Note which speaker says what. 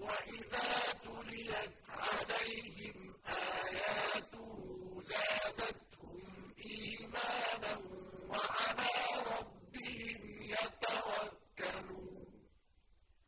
Speaker 1: وإذا تليت عليهم